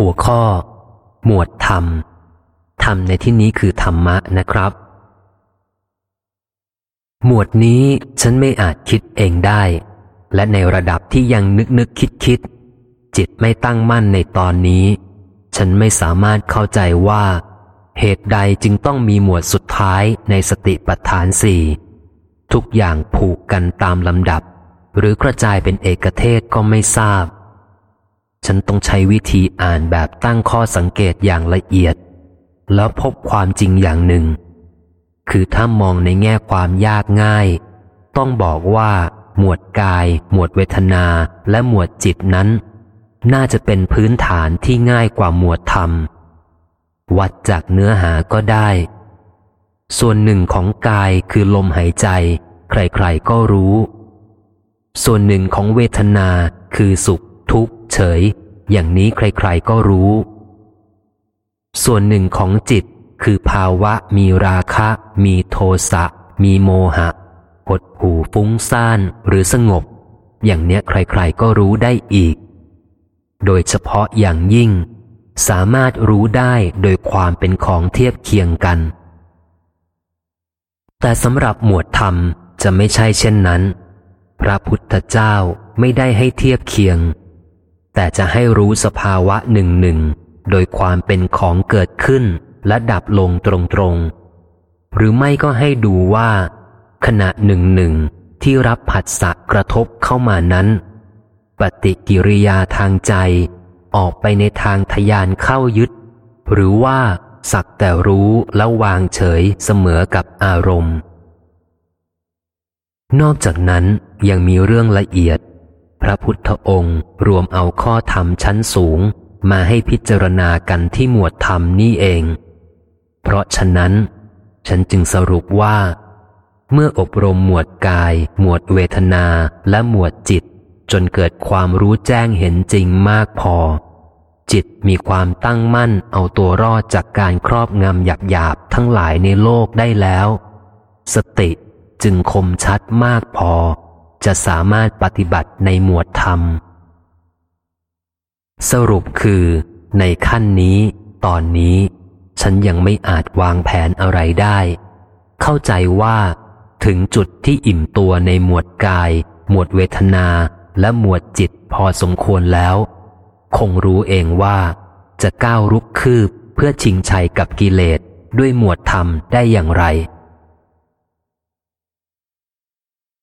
หัวข้อ หมวดธรรม ธรรมในที่นี้คือธรรมะนะครับ หมวดนี้ฉันไม่อาจคิดเองได้ และในระดับที่ยังนึกนึกคิดคิด จิตไม่ตั้งมั่นในตอนนี้ ฉันไม่สามารถเข้าใจว่า เหตุใดจึงต้องมีหมวดสุดท้ายในสติปัฏฐานสี่ทุกอย่างผูกกันตามลำดับ หรือกระจายเป็นเอกเทศก็ไม่ทราบ ฉันต้องใช้วิธีอ่านแบบตั้งข้อสังเกตอย่างละเอียด แล้วพบความจริงอย่างหนึ่ง คือถ้ามองในแง่ความยากง่าย ต้องบอกว่า หมวดกาย หมวดเวทนา และหมวดจิตนั้น น่าจะเป็นพื้นฐานที่ง่ายกว่าหมวดธรรม วัดจากเนื้อหาก็ได้ ส่วนหนึ่งของกายคือลมหายใจ ใครๆก็รู้ ส่วนหนึ่งของเวทนาคือสุข ทุกข์เฉย อย่างนี้ใครๆก็รู้ ส่วนหนึ่งของจิตคือภาวะมีราคะ มีโทสะ มีโมหะ หดหูฟุ้งซ่านหรือสงบ อย่างเนี้ยใครๆก็รู้ได้อีก โดยเฉพาะอย่างยิ่ง สามารถรู้ได้โดยความเป็นของเทียบเคียงกัน แต่สำหรับหมวดธรรมจะไม่ใช่เช่นนั้น พระพุทธเจ้าไม่ได้ให้เทียบเคียง แต่จะให้รู้สภาวะหนึ่งหนึ่งโดยความเป็นของเกิดขึ้นและดับลงตรงๆ หรือไม่ก็ให้ดูว่า ขณะหนึ่งหนึ่งที่รับผัสสะกระทบเข้ามานั้น ปฏิกิริยาทางใจ ออกไปในทางทยานเข้ายึด หรือว่าสักแต่รู้แล้ววางเฉยเสมอกับอารมณ์ นอกจากนั้นยังมีเรื่องละเอียด พระพุทธองค์รวมเอาข้อธรรมชั้นสูงมาให้พิจารณากันที่หมวดธรรมนี่เอง เพราะฉะนั้น ฉันจึงสรุปว่า เมื่ออบรมหมวดกาย หมวดเวทนาและหมวดจิต จนเกิดความรู้แจ้งเห็นจริงมากพอ จิตมีความตั้งมั่นเอาตัวรอดจากการครอบงำหยาบหยาบทั้งหลายในโลกได้แล้ว สติจึงคมชัดมากพอ จะสามารถปฏิบัติในหมวดธรรม สรุปคือ ในขั้นนี้ ตอนนี้ ฉันยังไม่อาจวางแผนอะไรได้ เข้าใจว่า ถึงจุดที่อิ่มตัวในหมวดกาย หมวดเวทนาและหมวดจิตพอสมควรแล้ว คงรู้เองว่า จะก้าวรุกคืบเพื่อชิงชัยกับกิเลสด้วยหมวดธรรมได้อย่างไร